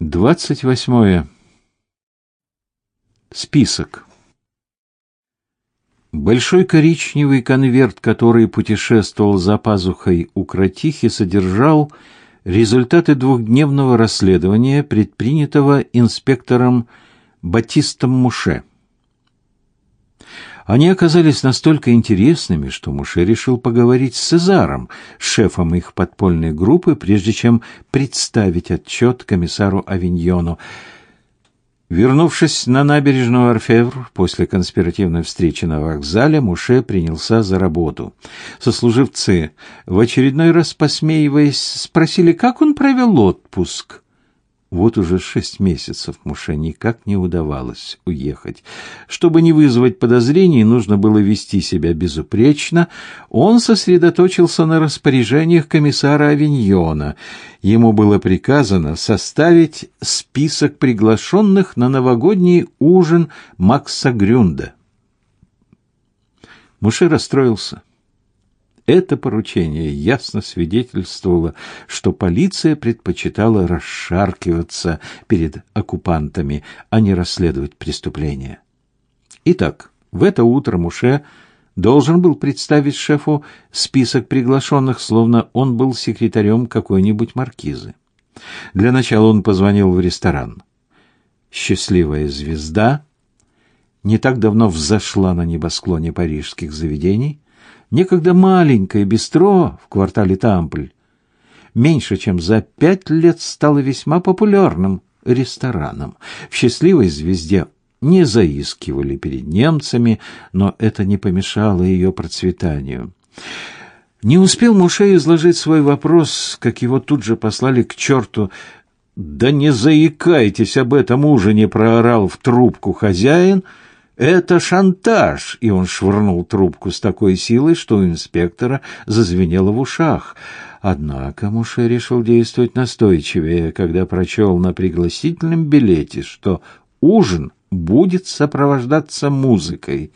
Двадцать восьмое. Список. Большой коричневый конверт, который путешествовал за пазухой у кротихи, содержал результаты двухдневного расследования, предпринятого инспектором Батистом Муше. Они оказались настолько интересными, что Муше решил поговорить с Цезаром, шефом их подпольной группы, прежде чем представить отчет комиссару Авиньону. Вернувшись на набережную Орфевр после конспиративной встречи на вокзале, Муше принялся за работу. Сослуживцы, в очередной раз посмеиваясь, спросили, как он провел отпуск. Вот уже шесть месяцев Муше никак не удавалось уехать. Чтобы не вызвать подозрений, нужно было вести себя безупречно. Он сосредоточился на распоряжениях комиссара Авиньона. Ему было приказано составить список приглашенных на новогодний ужин Макса Грюнда. Муше расстроился. Это поручение ясно свидетельствовало, что полиция предпочитала расшаркиваться перед оккупантами, а не расследовать преступления. Итак, в это утро Муше должен был представить шефу список приглашенных, словно он был секретарем какой-нибудь маркизы. Для начала он позвонил в ресторан. Счастливая звезда не так давно взошла на небосклоне парижских заведений – некогда маленькое бистро в квартале Тампль, меньше чем за пять лет стало весьма популярным рестораном. В «Счастливой звезде» не заискивали перед немцами, но это не помешало ее процветанию. Не успел Муше изложить свой вопрос, как его тут же послали к черту. «Да не заикайтесь об этом ужине!» — проорал в трубку хозяин — это шантаж, и он швырнул трубку с такой силой, что у инспектора зазвенело в ушах. Однако Муше решил действовать настойчивее, когда прочел на пригласительном билете, что ужин будет сопровождаться музыкой.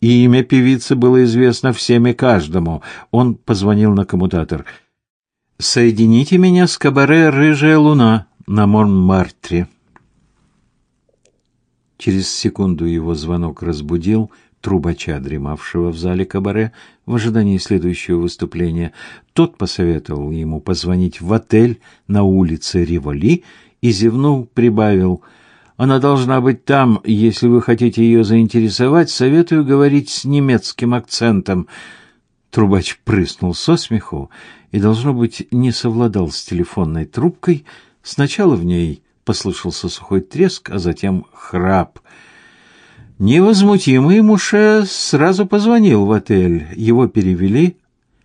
И имя певицы было известно всем и каждому. Он позвонил на коммутатор. «Соедините меня с кабаре «Рыжая луна» на Монмартре». Через секунду его звонок разбудил трубача, дремавшего в зале кабаре в ожидании следующего выступления. Тот посоветовал ему позвонить в отель на улице Риволи и, зевнув, прибавил «Она должна быть там, если вы хотите ее заинтересовать, советую говорить с немецким акцентом». Трубач прыснул со смеху и, должно быть, не совладал с телефонной трубкой. Сначала в ней послышался сухой треск, а затем храп. Невозмутимый Муше сразу позвонил в отель. Его перевели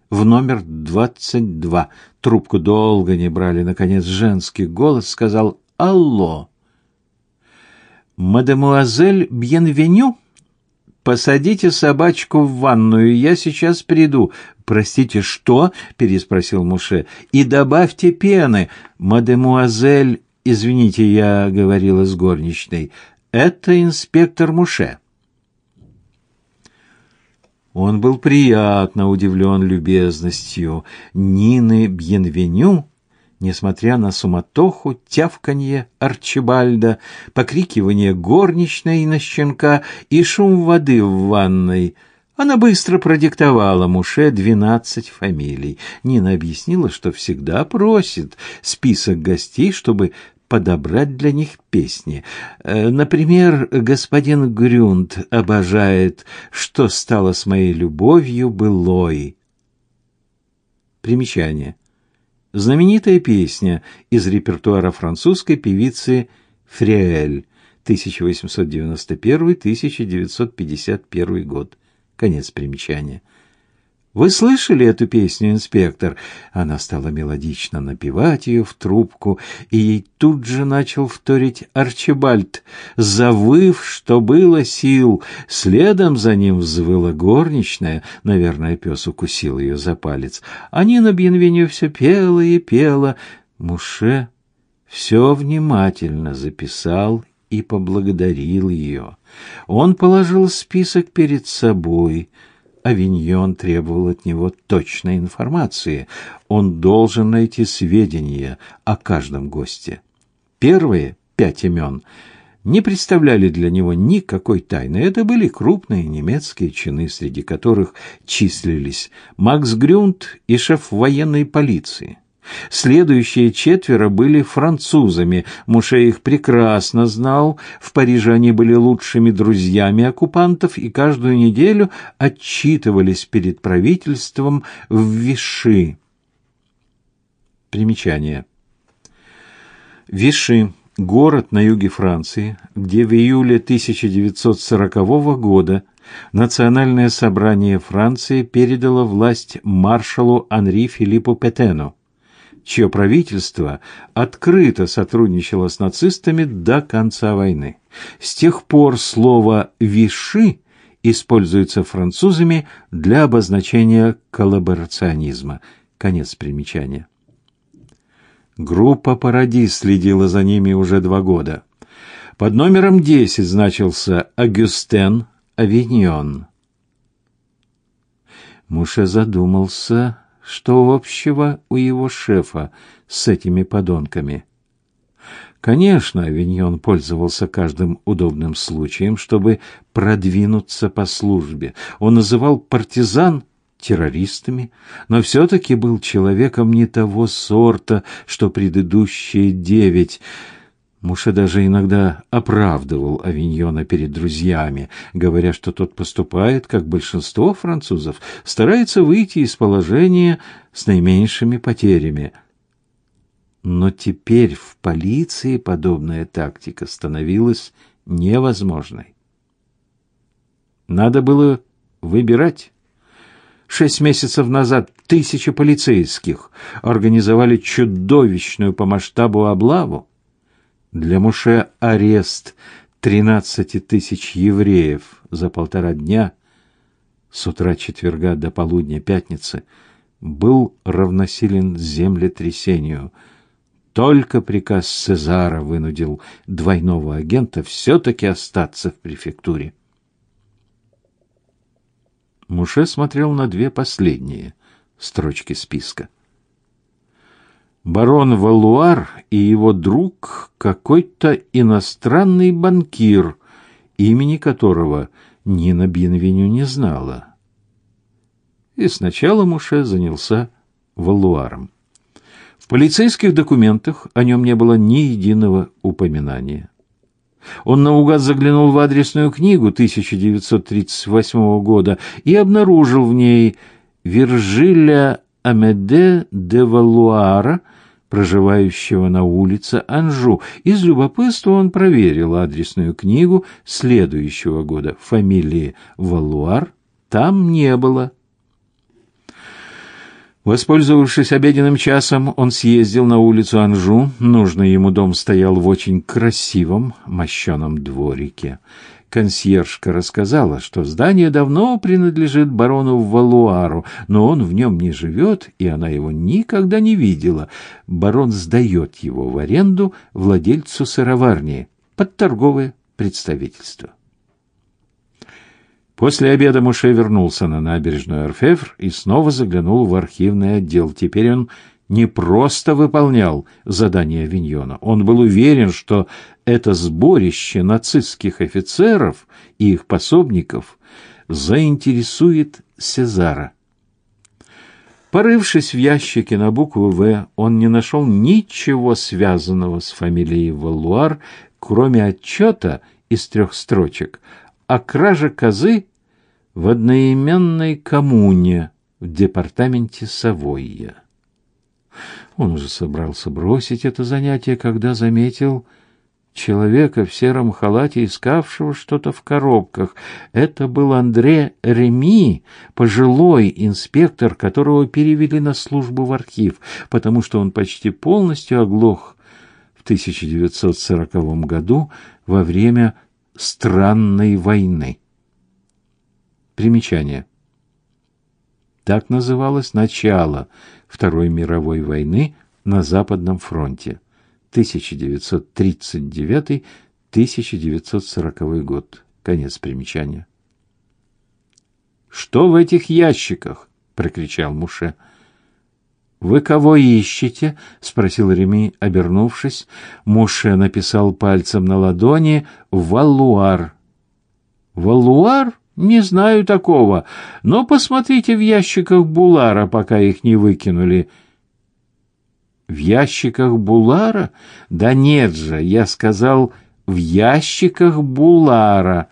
в номер двадцать два. Трубку долго не брали. Наконец женский голос сказал «Алло». «Мадемуазель Бьенвеню?» «Посадите собачку в ванную, я сейчас приду». «Простите, что?» — переспросил Муше. «И добавьте пены, мадемуазель «Извините, я говорила с горничной. Это инспектор Муше». Он был приятно удивлен любезностью Нины Бьенвеню, несмотря на суматоху, тявканье Арчибальда, покрикивание горничной на щенка и шум воды в ванной — она быстро продиктовала Муше двенадцать фамилий. Нина объяснила, что всегда просит список гостей, чтобы подобрать для них песни. Э, например, господин Грюнд обожает «Что стало с моей любовью былой». Примечание. Знаменитая песня из репертуара французской певицы Фриэль 1891-1951 год. Конец примечания. Вы слышали эту песню, инспектор? Она стала мелодично напевать ее в трубку, и ей тут же начал вторить Арчибальд, завыв, что было сил. Следом за ним взвыла горничная, наверное, пес укусил ее за палец. А Нина Бьенвеню все пела и пела. Муше все внимательно записал и поблагодарил ее. Он положил список перед собой. Авиньон требовал от него точной информации. Он должен найти сведения о каждом госте. Первые пять имен не представляли для него никакой тайны. Это были крупные немецкие чины, среди которых числились Макс Грюнд и шеф военной полиции. Следующие четверо были французами. Муше их прекрасно знал. В Париже они были лучшими друзьями оккупантов и каждую неделю отчитывались перед правительством в Виши. Примечание. Виши – город на юге Франции, где в июле 1940 года Национальное собрание Франции передало власть маршалу Анри Филиппу Петену чье правительство открыто сотрудничало с нацистами до конца войны. С тех пор слово «виши» используется французами для обозначения коллаборационизма. Конец примечания. Группа «Паради» следила за ними уже два года. Под номером 10 значился Агюстен Авиньон. Муше задумался что общего у его шефа с этими подонками? Конечно, Авиньон пользовался каждым удобным случаем, чтобы продвинуться по службе. Он называл партизан террористами, но все-таки был человеком не того сорта, что предыдущие девять – Муше даже иногда оправдывал Авиньона перед друзьями, говоря, что тот поступает, как большинство французов, старается выйти из положения с наименьшими потерями. Но теперь в полиции подобная тактика становилась невозможной. Надо было выбирать. Шесть месяцев назад тысячи полицейских организовали чудовищную по масштабу облаву. Для Муше арест тринадцати тысяч евреев за полтора дня с утра четверга до полудня пятницы был равносилен землетрясению. Только приказ Цезара вынудил двойного агента все-таки остаться в префектуре. Муше смотрел на две последние строчки списка барон Валуар и его друг какой-то иностранный банкир, имени которого Нина Бинвеню не знала. И сначала Муше занялся Валуаром. В полицейских документах о нем не было ни единого упоминания. Он наугад заглянул в адресную книгу 1938 года и обнаружил в ней Виржиля Амеде де Валуара, проживающего на улице Анжу. Из любопытства он проверил адресную книгу следующего года. Фамилии Валуар там не было. Воспользовавшись обеденным часом, он съездил на улицу Анжу. Нужный ему дом стоял в очень красивом мощеном дворике. Консьержка рассказала, что здание давно принадлежит барону Валуару, но он в нем не живет, и она его никогда не видела. Барон сдает его в аренду владельцу сыроварни под торговое представительство. После обеда Муше вернулся на набережную Орфевр и снова заглянул в архивный отдел. Теперь он не просто выполнял задание Виньона. Он был уверен, что это сборище нацистских офицеров и их пособников заинтересует Сезара. Порывшись в ящике на букву «В», он не нашел ничего связанного с фамилией Валуар, кроме отчета из трех строчек о краже козы в одноименной коммуне в департаменте Савойя. Он уже собрался бросить это занятие, когда заметил человека в сером халате, искавшего что-то в коробках. Это был Андре Реми, пожилой инспектор, которого перевели на службу в архив, потому что он почти полностью оглох в 1940 году во время странной войны. Примечание. Так называлось начало Второй мировой войны на Западном фронте 1939-1940 год. Конец примечания. Что в этих ящиках? прокричал Муше. Вы кого ищете? спросил Реми, обернувшись. Муше написал пальцем на ладони «Валуар». «Валуар? Не знаю такого. Но посмотрите в ящиках Булара, пока их не выкинули». «В ящиках Булара? Да нет же, я сказал, в ящиках Булара».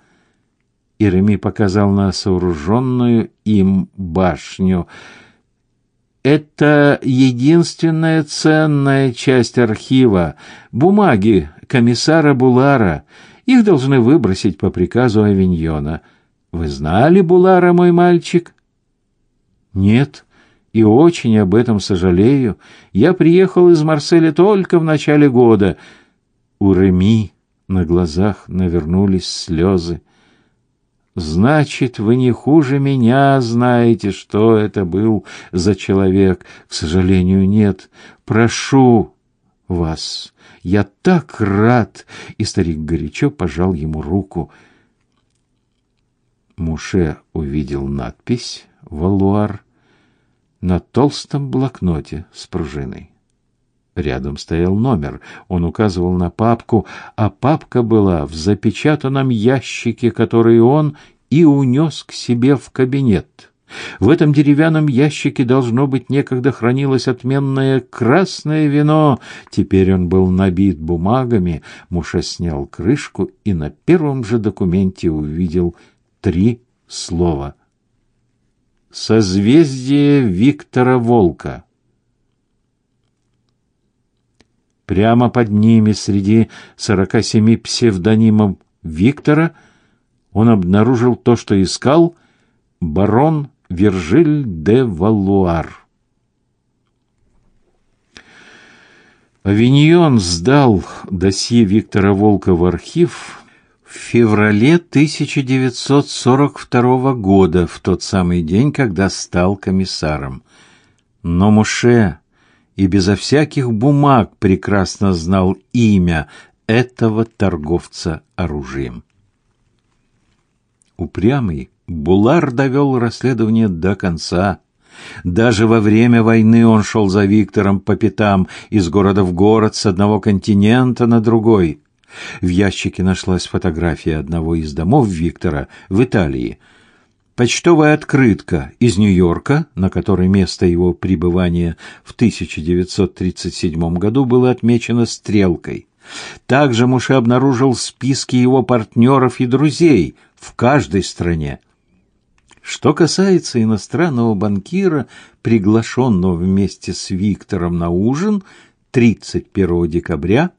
И Реми показал на сооруженную им башню — это единственная ценная часть архива, бумаги комиссара Булара. Их должны выбросить по приказу Авиньона. Вы знали Булара, мой мальчик? Нет, и очень об этом сожалею. Я приехал из Марселя только в начале года. У Реми на глазах навернулись слезы. Значит, вы не хуже меня знаете, что это был за человек. К сожалению, нет. Прошу вас. Я так рад. И старик горячо пожал ему руку. Муше увидел надпись «Валуар» на толстом блокноте с пружиной. Рядом стоял номер. Он указывал на папку, а папка была в запечатанном ящике, который он и унес к себе в кабинет. В этом деревянном ящике должно быть некогда хранилось отменное красное вино. Теперь он был набит бумагами. Муша снял крышку и на первом же документе увидел три слова: Созвездие Виктора Волка. Прямо под ними среди сорока семи псевдонимов Виктора он обнаружил то, что искал барон Вержиль де Валуар. Авиньон сдал досье Виктора Волка в архив в феврале 1942 года, в тот самый день, когда стал комиссаром. Но Муше и безо всяких бумаг прекрасно знал имя этого торговца оружием. Упрямый, Булар довел расследование до конца. Даже во время войны он шел за Виктором по пятам из города в город, с одного континента на другой. В ящике нашлась фотография одного из домов Виктора в Италии. Почтовая открытка из Нью-Йорка, на которой место его пребывания в 1937 году было отмечено стрелкой. Также Муше обнаружил списки его партнеров и друзей в каждой стране. Что касается иностранного банкира, приглашенного вместе с Виктором на ужин 31 декабря,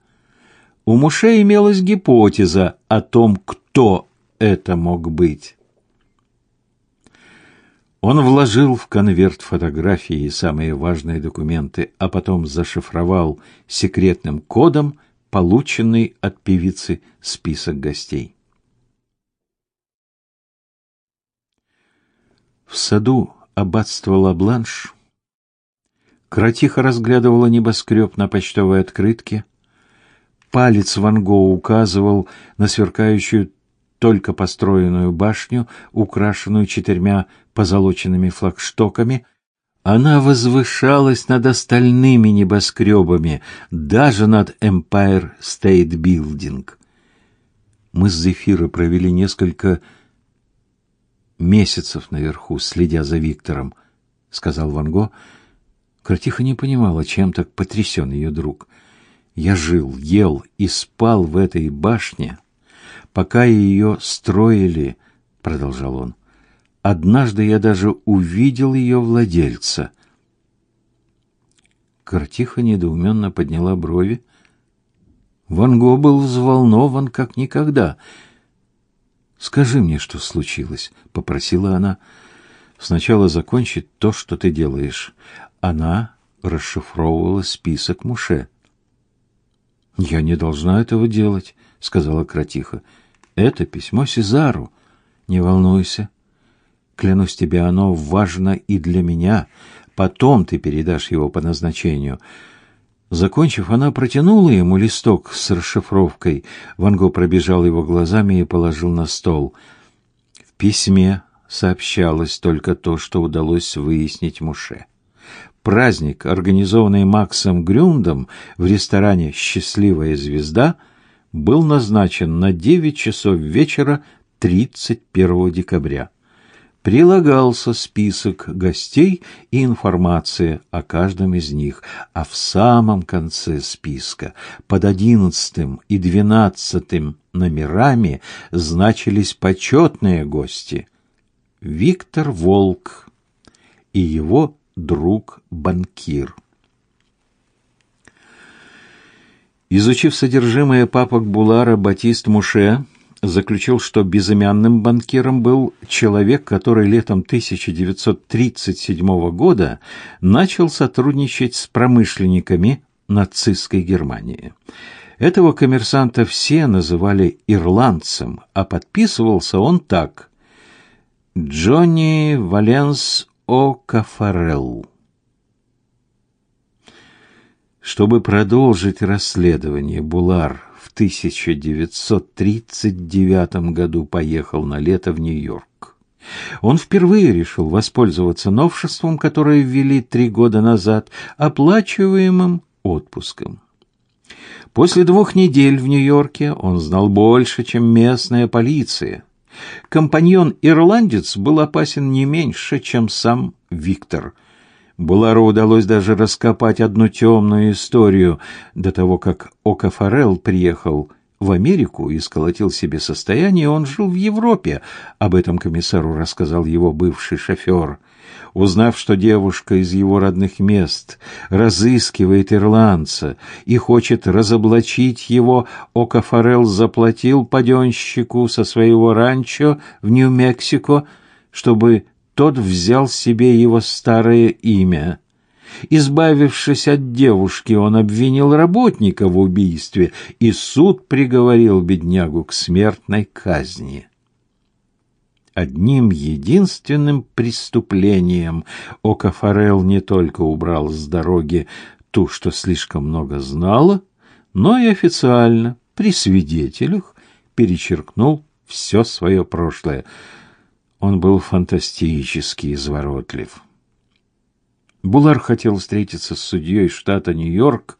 у Муше имелась гипотеза о том, кто это мог быть. Он вложил в конверт фотографии и самые важные документы, а потом зашифровал секретным кодом полученный от певицы список гостей. В саду аббатства Ла-Бланш Кратиха разглядывала небоскреб на почтовой открытке. Палец Ван Го указывал на сверкающую только построенную башню, украшенную четырьмя позолоченными флагштоками. Она возвышалась над остальными небоскребами, даже над Empire State Building. Мы с Зефира провели несколько месяцев наверху, следя за Виктором, сказал Ван Го. Кратиха не понимала, чем так потрясен ее друг. Я жил, ел и спал в этой башне, пока ее строили, продолжал он. Однажды я даже увидел ее владельца. Картиха недоуменно подняла брови. Ван Го был взволнован как никогда. Скажи мне, что случилось, попросила она. Сначала закончи то, что ты делаешь. Она расшифровывала список Муше. Я не должна этого делать, сказала Кратиха. Это письмо Сезару. Не волнуйся. Клянусь тебе, оно важно и для меня. Потом ты передашь его по назначению. Закончив, она протянула ему листок с расшифровкой. Ван Го пробежал его глазами и положил на стол. В письме сообщалось только то, что удалось выяснить Муше. Праздник, организованный Максом Грюндом в ресторане «Счастливая звезда», был назначен на 9 часов вечера 31 декабря. Прилагался список гостей и информация о каждом из них, а в самом конце списка под одиннадцатым и двенадцатым номерами значились почетные гости. Виктор Волк и его друг-банкир. Изучив содержимое папок Булара, Батист Муше заключил, что безымянным банкиром был человек, который летом 1937 года начал сотрудничать с промышленниками нацистской Германии. Этого коммерсанта все называли ирландцем, а подписывался он так: Джонни Валенс О'Кафарелл. Чтобы продолжить расследование, Булар в 1939 году поехал на лето в Нью-Йорк. Он впервые решил воспользоваться новшеством, которое ввели три года назад, оплачиваемым отпуском. После двух недель в Нью-Йорке он знал больше, чем местная полиция. Компаньон-ирландец был опасен не меньше, чем сам Виктор – Булару удалось даже раскопать одну темную историю до того, как Ока Форел приехал в Америку и сколотил себе состояние, он жил в Европе. Об этом комиссару рассказал его бывший шофер. Узнав, что девушка из его родных мест разыскивает ирландца и хочет разоблачить его, Ока Форел заплатил паденщику со своего ранчо в Нью-Мексико, чтобы тот взял себе его старое имя. Избавившись от девушки, он обвинил работника в убийстве, и суд приговорил беднягу к смертной казни. Одним единственным преступлением Окафарел не только убрал с дороги ту, что слишком много знала, но и официально, при свидетелях, перечеркнул все свое прошлое — он был фантастически изворотлив. Булар хотел встретиться с судьей штата Нью-Йорк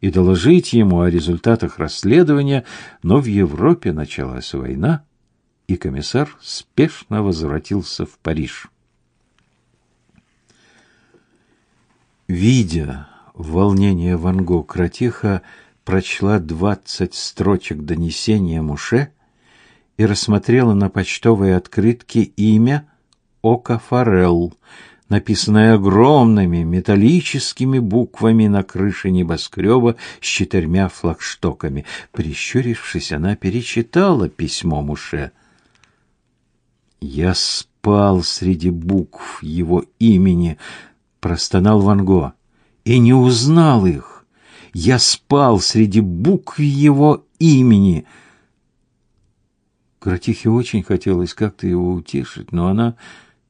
и доложить ему о результатах расследования, но в Европе началась война, и комиссар спешно возвратился в Париж. Видя волнение Ван Го, Кратиха прочла двадцать строчек донесения Муше и рассмотрела на почтовой открытке имя Ока Форелл, написанное огромными металлическими буквами на крыше небоскреба с четырьмя флагштоками. Прищурившись, она перечитала письмо Муше. «Я спал среди букв его имени», — простонал Ван Го, — «и не узнал их. Я спал среди букв его имени». Кротихе очень хотелось как-то его утешить, но она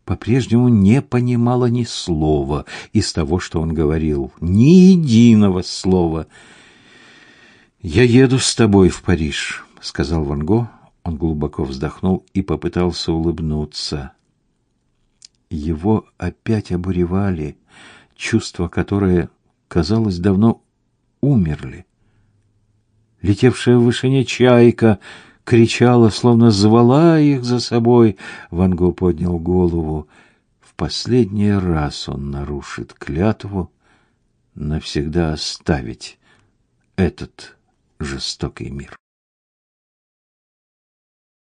по-прежнему не понимала ни слова из того, что он говорил, ни единого слова. «Я еду с тобой в Париж», — сказал Ван Го. Он глубоко вздохнул и попытался улыбнуться. Его опять обуревали чувства, которые, казалось, давно умерли. Летевшая в вышине чайка — кричала, словно звала их за собой. Ван Го поднял голову. В последний раз он нарушит клятву навсегда оставить этот жестокий мир.